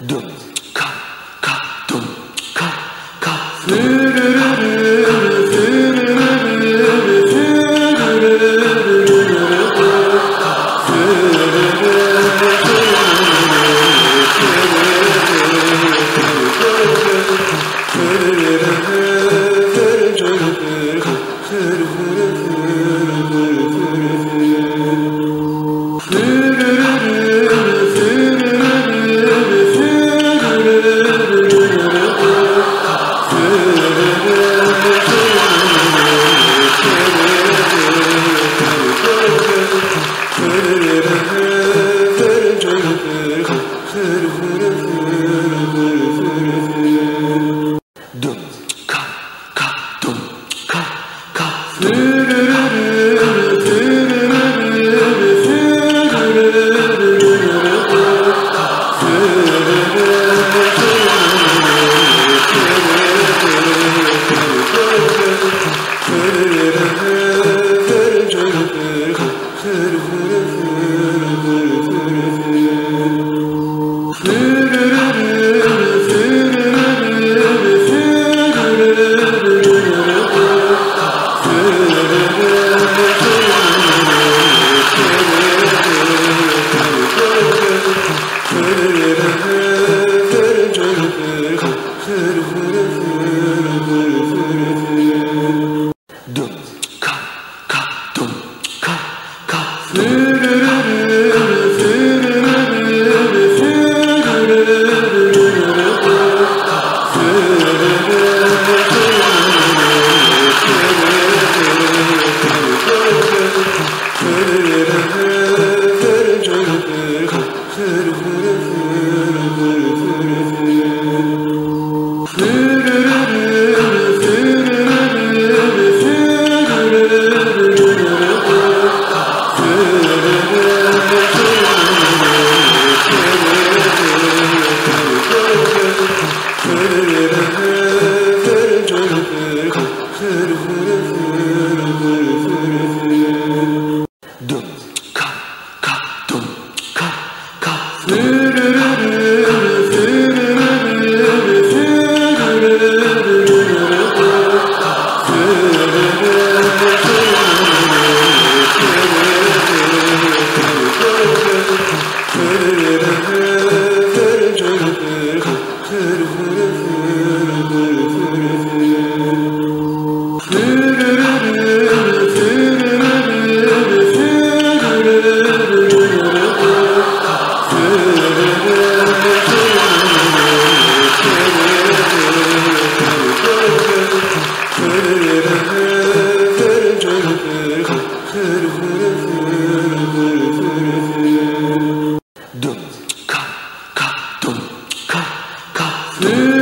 Dum dum Two.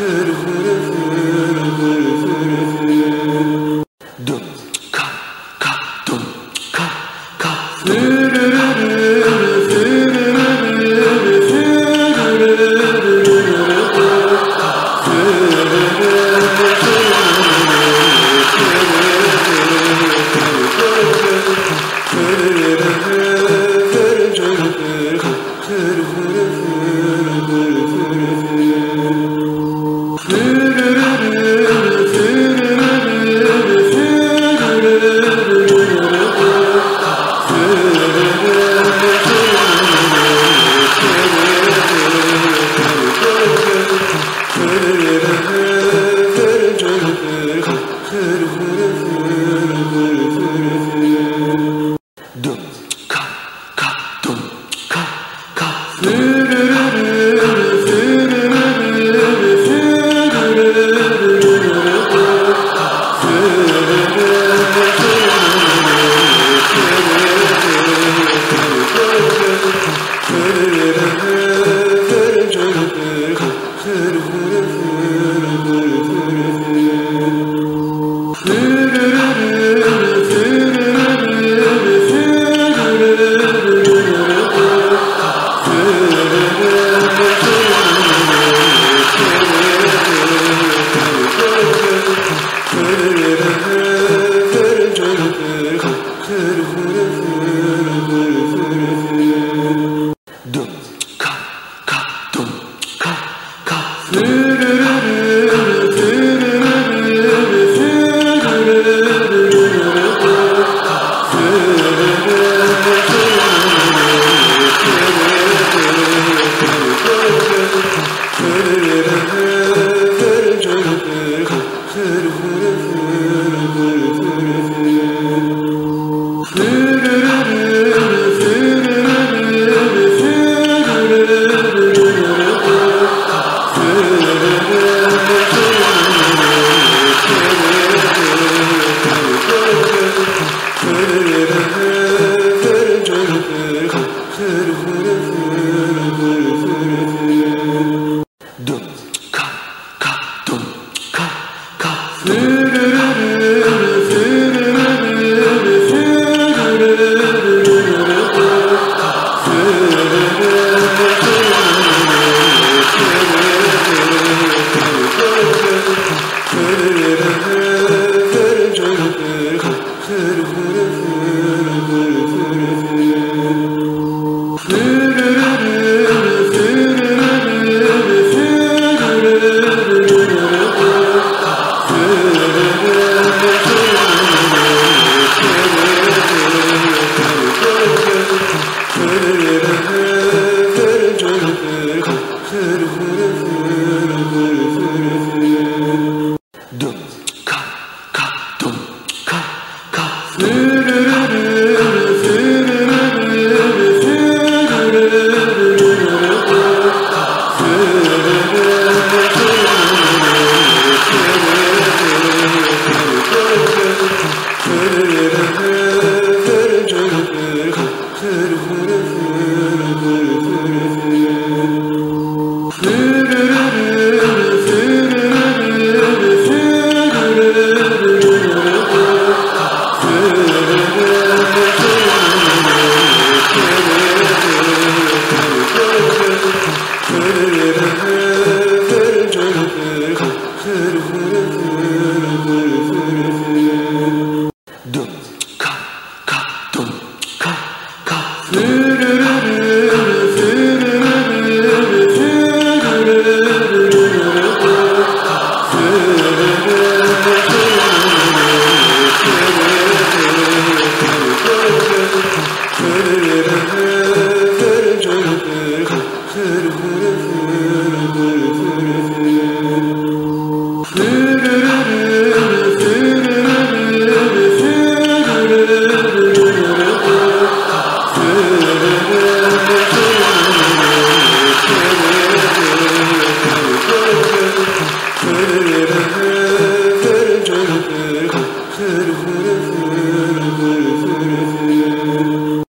Dum Mm. you.